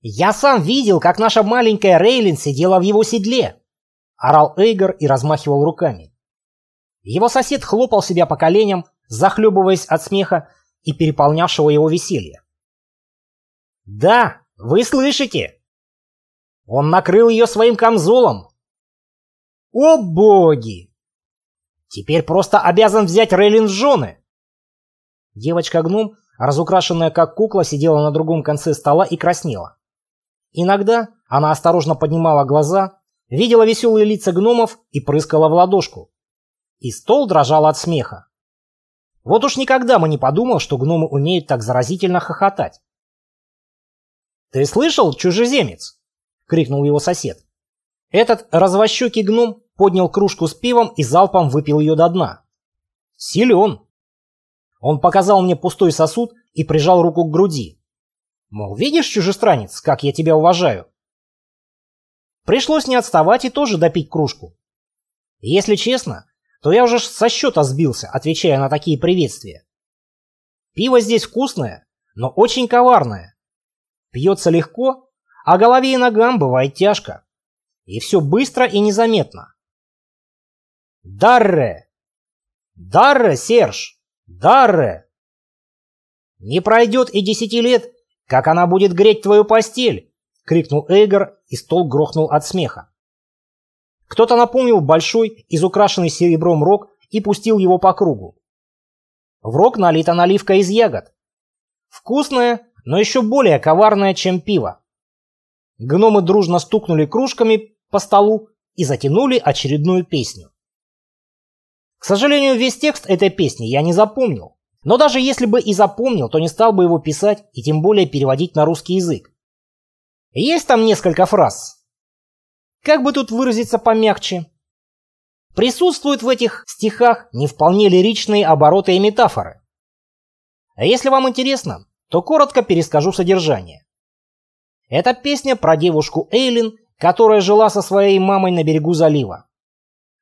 «Я сам видел, как наша маленькая Рейлин сидела в его седле!» — орал Эйгор и размахивал руками. Его сосед хлопал себя по коленям, захлебываясь от смеха и переполнявшего его веселья. «Да, вы слышите! Он накрыл ее своим камзолом! О боги! Теперь просто обязан взять Рейлин в жены!» Девочка-гном, разукрашенная как кукла, сидела на другом конце стола и краснела. Иногда она осторожно поднимала глаза, видела веселые лица гномов и прыскала в ладошку. И стол дрожал от смеха. Вот уж никогда бы не подумал, что гномы умеют так заразительно хохотать. «Ты слышал, чужеземец?» — крикнул его сосед. Этот развощекий гном поднял кружку с пивом и залпом выпил ее до дна. Силен. Он показал мне пустой сосуд и прижал руку к груди. Мол, видишь, чужестранец, как я тебя уважаю? Пришлось не отставать и тоже допить кружку. Если честно, то я уже со счета сбился, отвечая на такие приветствия. Пиво здесь вкусное, но очень коварное. Пьется легко, а голове и ногам бывает тяжко. И все быстро и незаметно. Дарре! Дарре, Серж! Дарре! Не пройдет и десяти лет, «Как она будет греть твою постель?» — крикнул Эйгор, и стол грохнул от смеха. Кто-то наполнил большой, изукрашенный серебром рог и пустил его по кругу. В рог налита наливка из ягод. Вкусная, но еще более коварная, чем пиво. Гномы дружно стукнули кружками по столу и затянули очередную песню. К сожалению, весь текст этой песни я не запомнил. Но даже если бы и запомнил, то не стал бы его писать и тем более переводить на русский язык. Есть там несколько фраз. Как бы тут выразиться помягче? Присутствуют в этих стихах не вполне лиричные обороты и метафоры. А если вам интересно, то коротко перескажу содержание. Это песня про девушку Эйлин, которая жила со своей мамой на берегу залива.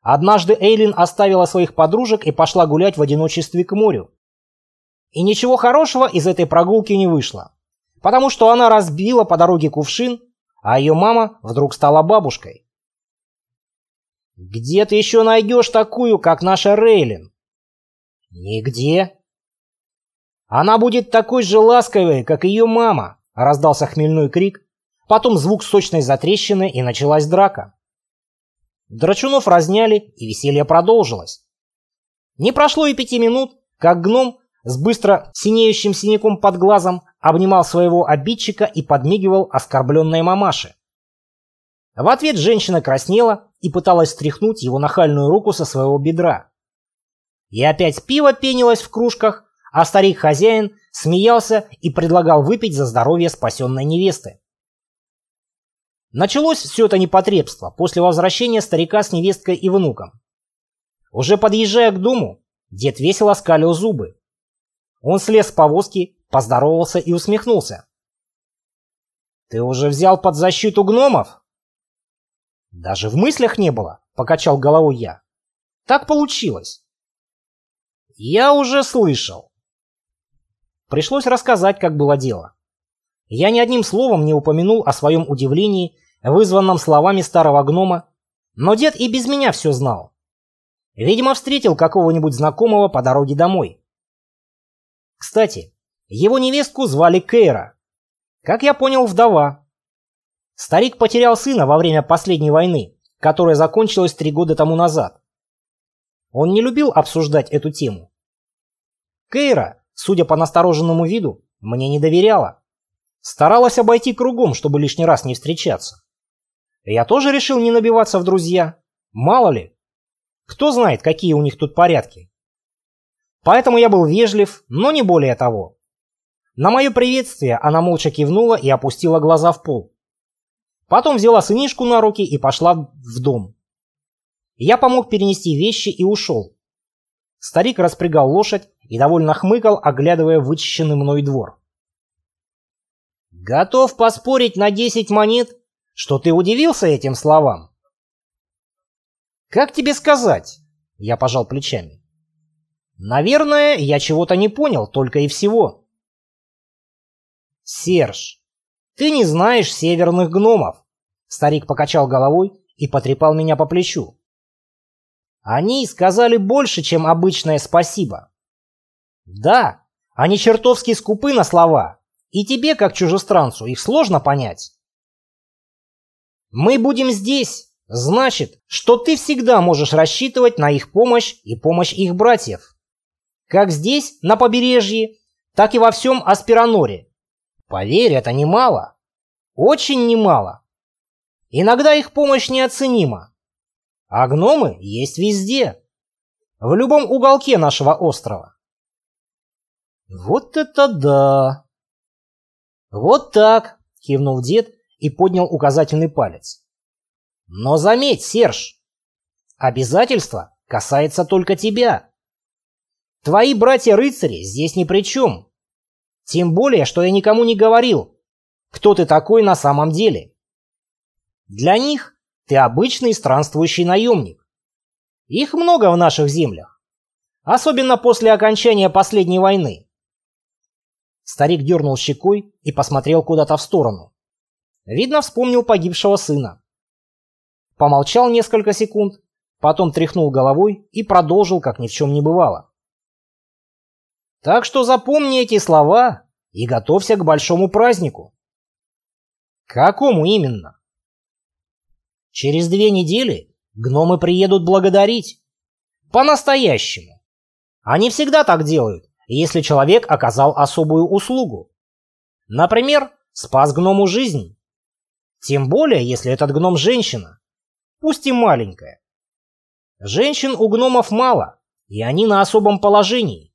Однажды Эйлин оставила своих подружек и пошла гулять в одиночестве к морю. И ничего хорошего из этой прогулки не вышло. Потому что она разбила по дороге кувшин, а ее мама вдруг стала бабушкой. «Где ты еще найдешь такую, как наша Рейлин?» «Нигде». «Она будет такой же ласковой, как ее мама», — раздался хмельной крик, потом звук сочной затрещины, и началась драка. Драчунов разняли, и веселье продолжилось. Не прошло и пяти минут, как гном с быстро синеющим синяком под глазом обнимал своего обидчика и подмигивал оскорбленной мамаше. В ответ женщина краснела и пыталась стряхнуть его нахальную руку со своего бедра. И опять пиво пенилось в кружках, а старик-хозяин смеялся и предлагал выпить за здоровье спасенной невесты. Началось все это непотребство после возвращения старика с невесткой и внуком. Уже подъезжая к дому, дед весело скалил зубы. Он слез с повозки, поздоровался и усмехнулся. «Ты уже взял под защиту гномов?» «Даже в мыслях не было», — покачал головой я. «Так получилось». «Я уже слышал». Пришлось рассказать, как было дело. Я ни одним словом не упомянул о своем удивлении, вызванном словами старого гнома, но дед и без меня все знал. Видимо, встретил какого-нибудь знакомого по дороге домой. Кстати, его невестку звали Кейра. Как я понял, вдова. Старик потерял сына во время последней войны, которая закончилась три года тому назад. Он не любил обсуждать эту тему. Кейра, судя по настороженному виду, мне не доверяла. Старалась обойти кругом, чтобы лишний раз не встречаться. Я тоже решил не набиваться в друзья. Мало ли. Кто знает, какие у них тут порядки. Поэтому я был вежлив, но не более того. На мое приветствие она молча кивнула и опустила глаза в пол. Потом взяла сынишку на руки и пошла в дом. Я помог перенести вещи и ушел. Старик распрягал лошадь и довольно хмыкал, оглядывая вычищенный мной двор. «Готов поспорить на 10 монет, что ты удивился этим словам?» «Как тебе сказать?» — я пожал плечами. Наверное, я чего-то не понял, только и всего. Серж, Ты не знаешь северных гномов. Старик покачал головой и потрепал меня по плечу. Они сказали больше, чем обычное спасибо. Да, они чертовски скупы на слова, и тебе, как чужестранцу, их сложно понять. Мы будем здесь, значит, что ты всегда можешь рассчитывать на их помощь и помощь их братьев. Как здесь, на побережье, так и во всем Аспираноре. Поверь, это немало. Очень немало. Иногда их помощь неоценима. А гномы есть везде. В любом уголке нашего острова. Вот это да! Вот так, кивнул дед и поднял указательный палец. Но заметь, Серж, обязательство касается только тебя. Твои братья-рыцари здесь ни при чем. Тем более, что я никому не говорил, кто ты такой на самом деле. Для них ты обычный странствующий наемник. Их много в наших землях. Особенно после окончания последней войны. Старик дернул щекой и посмотрел куда-то в сторону. Видно, вспомнил погибшего сына. Помолчал несколько секунд, потом тряхнул головой и продолжил, как ни в чем не бывало. Так что запомни эти слова и готовься к большому празднику. Какому именно? Через две недели гномы приедут благодарить. По-настоящему. Они всегда так делают, если человек оказал особую услугу. Например, спас гному жизнь. Тем более, если этот гном женщина, пусть и маленькая. Женщин у гномов мало, и они на особом положении.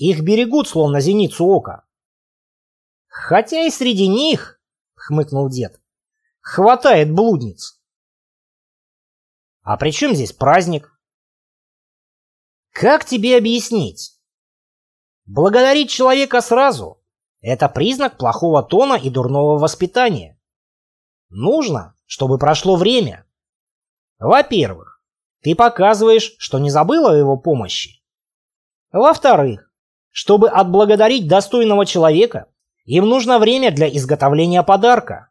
Их берегут, словно зеницу ока. Хотя и среди них, хмыкнул дед, хватает блудниц. А при чем здесь праздник? Как тебе объяснить? Благодарить человека сразу – это признак плохого тона и дурного воспитания. Нужно, чтобы прошло время. Во-первых, ты показываешь, что не забыла о его помощи. Во-вторых, чтобы отблагодарить достойного человека, им нужно время для изготовления подарка.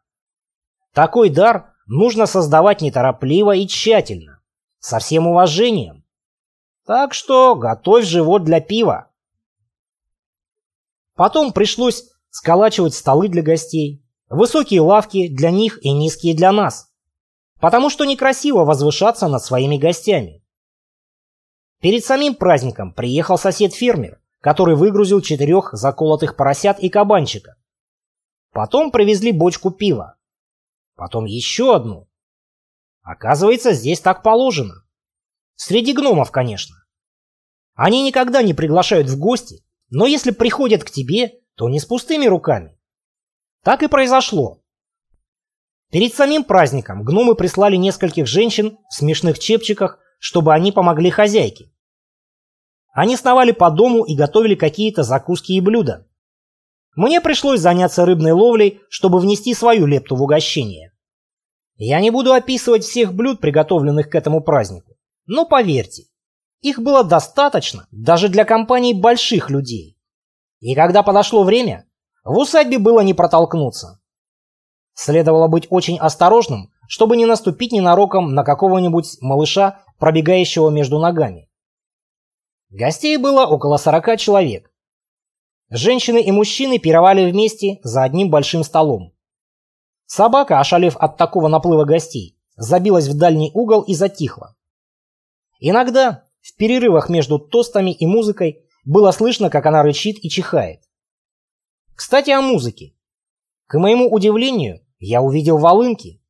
Такой дар нужно создавать неторопливо и тщательно, со всем уважением. Так что готовь живот для пива. Потом пришлось сколачивать столы для гостей, высокие лавки для них и низкие для нас, потому что некрасиво возвышаться над своими гостями. Перед самим праздником приехал сосед-фермер, который выгрузил четырех заколотых поросят и кабанчика. Потом привезли бочку пива. Потом еще одну. Оказывается, здесь так положено. Среди гномов, конечно. Они никогда не приглашают в гости но если приходят к тебе, то не с пустыми руками. Так и произошло. Перед самим праздником гномы прислали нескольких женщин в смешных чепчиках, чтобы они помогли хозяйке. Они сновали по дому и готовили какие-то закуски и блюда. Мне пришлось заняться рыбной ловлей, чтобы внести свою лепту в угощение. Я не буду описывать всех блюд, приготовленных к этому празднику. Но поверьте, их было достаточно даже для компании больших людей. И когда подошло время, в усадьбе было не протолкнуться. Следовало быть очень осторожным, чтобы не наступить ненароком на какого-нибудь малыша, пробегающего между ногами. Гостей было около 40 человек. Женщины и мужчины пировали вместе за одним большим столом. Собака, ошалев от такого наплыва гостей, забилась в дальний угол и затихла. Иногда в перерывах между тостами и музыкой было слышно, как она рычит и чихает. Кстати, о музыке. К моему удивлению, я увидел волынки.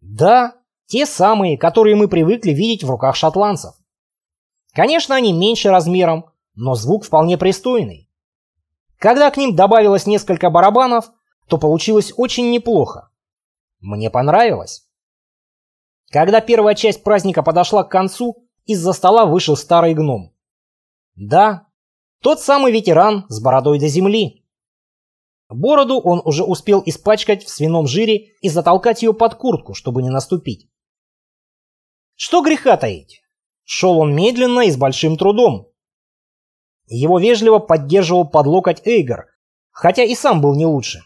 Да, те самые, которые мы привыкли видеть в руках шотландцев. Конечно, они меньше размером, но звук вполне пристойный. Когда к ним добавилось несколько барабанов, то получилось очень неплохо. Мне понравилось. Когда первая часть праздника подошла к концу, из-за стола вышел старый гном. Да, тот самый ветеран с бородой до земли. Бороду он уже успел испачкать в свином жире и затолкать ее под куртку, чтобы не наступить. Что греха таить? Шел он медленно и с большим трудом. Его вежливо поддерживал под локоть Эйгор, хотя и сам был не лучше.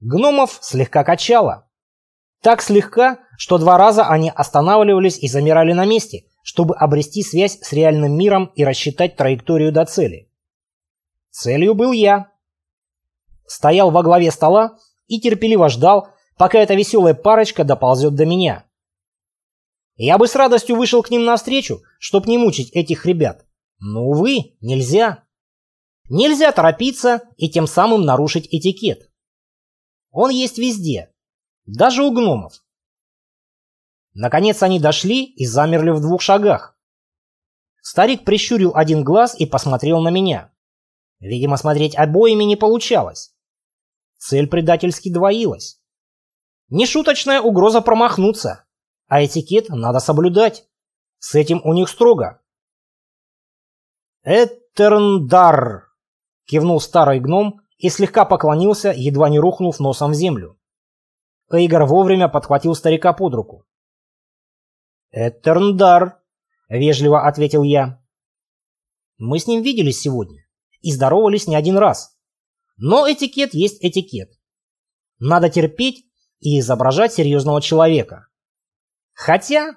Гномов слегка качало. Так слегка, что два раза они останавливались и замирали на месте, чтобы обрести связь с реальным миром и рассчитать траекторию до цели. Целью был я. Стоял во главе стола и терпеливо ждал, пока эта веселая парочка доползет до меня. Я бы с радостью вышел к ним навстречу, чтоб не мучить этих ребят. Но, увы, нельзя. Нельзя торопиться и тем самым нарушить этикет. Он есть везде, даже у гномов. Наконец они дошли и замерли в двух шагах. Старик прищурил один глаз и посмотрел на меня. Видимо, смотреть обоими не получалось. Цель предательски двоилась. Нешуточная угроза промахнуться, а этикет надо соблюдать. С этим у них строго. «Этерндар!» — кивнул старый гном и слегка поклонился, едва не рухнув носом в землю. Эйгор вовремя подхватил старика под руку. «Этерндар», — вежливо ответил я. Мы с ним виделись сегодня и здоровались не один раз. Но этикет есть этикет. Надо терпеть и изображать серьезного человека. Хотя,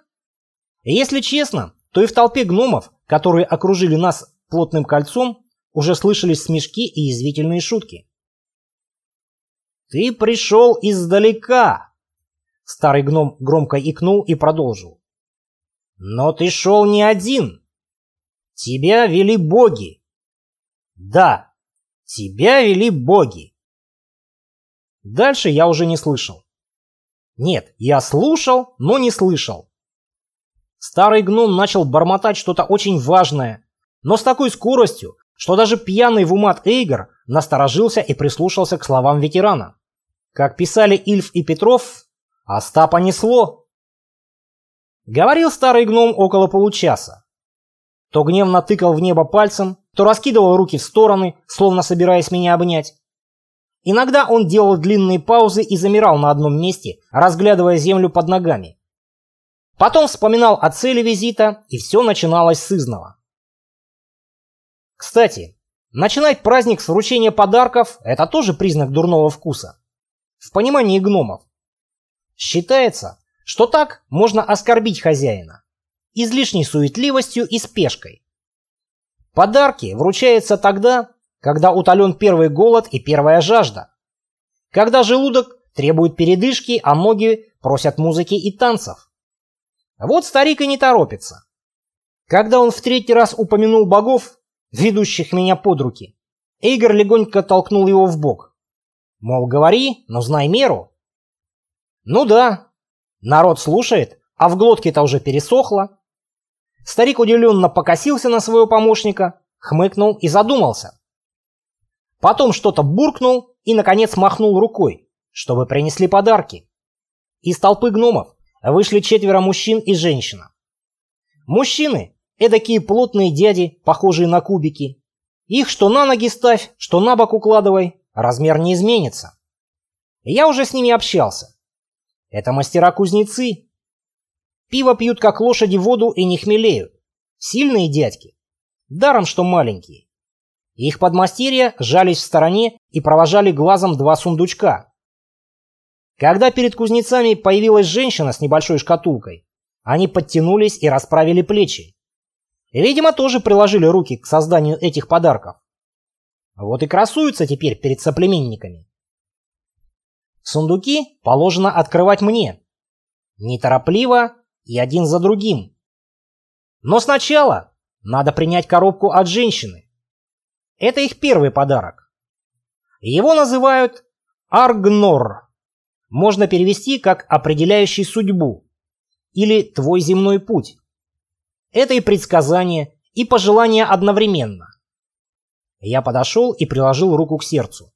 если честно, то и в толпе гномов, которые окружили нас плотным кольцом, уже слышались смешки и язвительные шутки. «Ты пришел издалека!» Старый гном громко икнул и продолжил. Но ты шел не один. Тебя вели боги. Да, тебя вели боги. Дальше я уже не слышал. Нет, я слушал, но не слышал. Старый гном начал бормотать что-то очень важное, но с такой скоростью, что даже пьяный в умат Эйгор насторожился и прислушался к словам ветерана. Как писали Ильф и Петров, Остапа несло. Говорил старый гном около получаса. То гневно тыкал в небо пальцем, то раскидывал руки в стороны, словно собираясь меня обнять. Иногда он делал длинные паузы и замирал на одном месте, разглядывая землю под ногами. Потом вспоминал о цели визита, и все начиналось с изного. Кстати, начинать праздник с вручения подарков – это тоже признак дурного вкуса. В понимании гномов. Считается, что так можно оскорбить хозяина излишней суетливостью и спешкой. Подарки вручаются тогда, когда утолен первый голод и первая жажда, когда желудок требует передышки, а ноги просят музыки и танцев. Вот старик и не торопится. Когда он в третий раз упомянул богов, ведущих меня под руки, Эйгор легонько толкнул его в бок. Мол, говори, но знай меру. Ну да, Народ слушает, а в глотке-то уже пересохло. Старик удивленно покосился на своего помощника, хмыкнул и задумался. Потом что-то буркнул и, наконец, махнул рукой, чтобы принесли подарки. Из толпы гномов вышли четверо мужчин и женщина. Мужчины – эдакие плотные дяди, похожие на кубики. Их что на ноги ставь, что на бок укладывай, размер не изменится. Я уже с ними общался. Это мастера-кузнецы. Пиво пьют, как лошади, воду и не хмелеют. Сильные дядьки. Даром, что маленькие. Их подмастерья жались в стороне и провожали глазом два сундучка. Когда перед кузнецами появилась женщина с небольшой шкатулкой, они подтянулись и расправили плечи. Видимо, тоже приложили руки к созданию этих подарков. Вот и красуются теперь перед соплеменниками. Сундуки положено открывать мне. Неторопливо и один за другим. Но сначала надо принять коробку от женщины. Это их первый подарок. Его называют Аргнор. Можно перевести как «определяющий судьбу» или «твой земной путь». Это и предсказание, и пожелание одновременно. Я подошел и приложил руку к сердцу.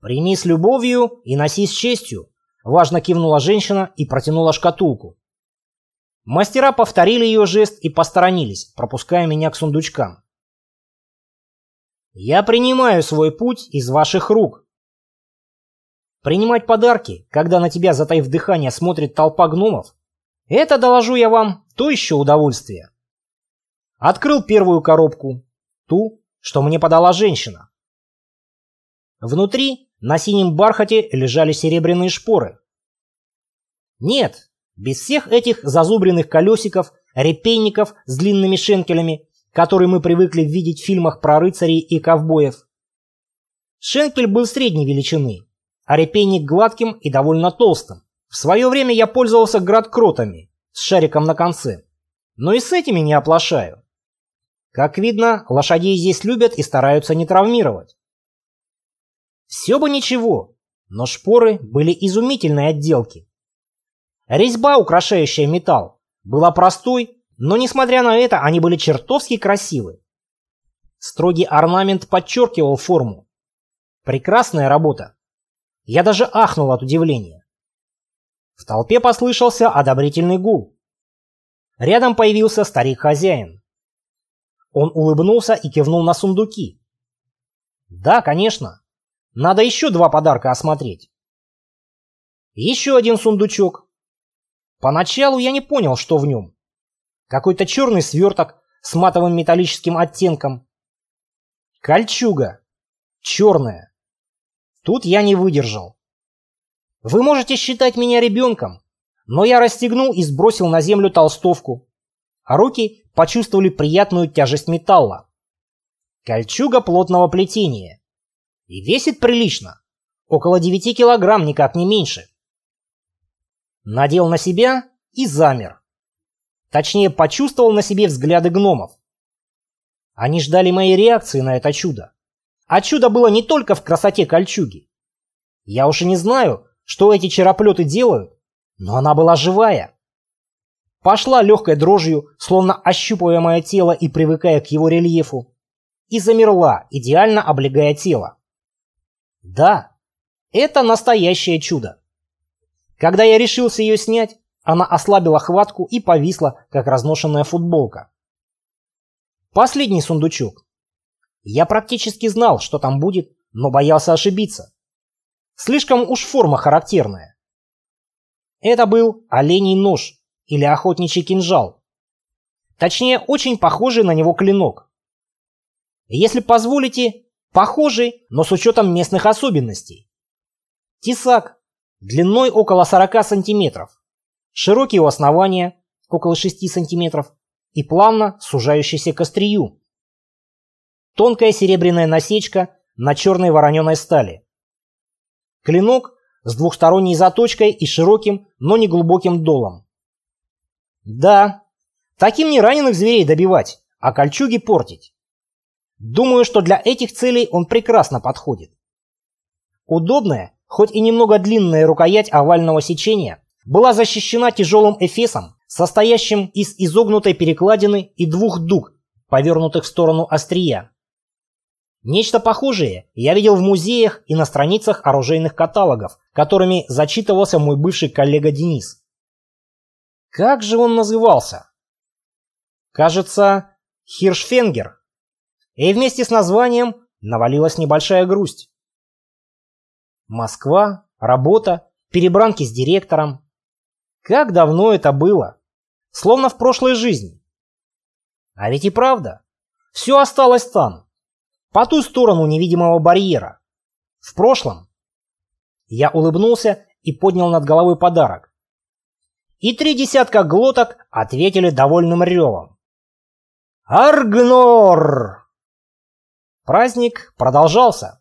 «Прими с любовью и носи с честью», — важно кивнула женщина и протянула шкатулку. Мастера повторили ее жест и посторонились, пропуская меня к сундучкам. «Я принимаю свой путь из ваших рук». Принимать подарки, когда на тебя, затаив дыхание, смотрит толпа гномов, это, доложу я вам, то еще удовольствие. Открыл первую коробку, ту, что мне подала женщина. Внутри на синем бархате лежали серебряные шпоры. Нет, без всех этих зазубренных колесиков, репейников с длинными шенкелями, которые мы привыкли видеть в фильмах про рыцарей и ковбоев. Шенкель был средней величины, а репейник гладким и довольно толстым. В свое время я пользовался градкротами с шариком на конце, но и с этими не оплошаю. Как видно, лошадей здесь любят и стараются не травмировать. Все бы ничего, но шпоры были изумительной отделки. Резьба, украшающая металл, была простой, но несмотря на это они были чертовски красивы. Строгий орнамент подчеркивал форму. Прекрасная работа. Я даже ахнул от удивления. В толпе послышался одобрительный гул. Рядом появился старик-хозяин. Он улыбнулся и кивнул на сундуки. Да, конечно. Надо еще два подарка осмотреть. Еще один сундучок. Поначалу я не понял, что в нем. Какой-то черный сверток с матовым металлическим оттенком. Кольчуга. Черная. Тут я не выдержал. Вы можете считать меня ребенком, но я расстегнул и сбросил на землю толстовку, а руки почувствовали приятную тяжесть металла. Кольчуга плотного плетения. И весит прилично. Около 9 килограмм, никак не меньше. Надел на себя и замер. Точнее, почувствовал на себе взгляды гномов. Они ждали моей реакции на это чудо. А чудо было не только в красоте кольчуги. Я уж и не знаю, что эти чероплеты делают, но она была живая. Пошла легкой дрожью, словно ощупывая мое тело и привыкая к его рельефу, и замерла, идеально облегая тело. Да, это настоящее чудо. Когда я решился ее снять, она ослабила хватку и повисла, как разношенная футболка. Последний сундучок. Я практически знал, что там будет, но боялся ошибиться. Слишком уж форма характерная. Это был оленей нож или охотничий кинжал. Точнее, очень похожий на него клинок. Если позволите, похожий, но с учетом местных особенностей. Тесак длиной около 40 сантиметров, широкий у основания, около 6 сантиметров, и плавно сужающийся к острию. Тонкая серебряная насечка на черной вороненой стали. Клинок с двухсторонней заточкой и широким, но не глубоким долом. Да, таким не раненых зверей добивать, а кольчуги портить. Думаю, что для этих целей он прекрасно подходит. Удобная, хоть и немного длинная рукоять овального сечения была защищена тяжелым эфесом, состоящим из изогнутой перекладины и двух дуг, повернутых в сторону острия. Нечто похожее я видел в музеях и на страницах оружейных каталогов, которыми зачитывался мой бывший коллега Денис. Как же он назывался? Кажется, Хиршфенгер. И вместе с названием навалилась небольшая грусть. Москва, работа, перебранки с директором. Как давно это было? Словно в прошлой жизни. А ведь и правда. Все осталось там, по ту сторону невидимого барьера. В прошлом. Я улыбнулся и поднял над головой подарок. И три десятка глоток ответили довольным ревом. Аргнор! Праздник продолжался.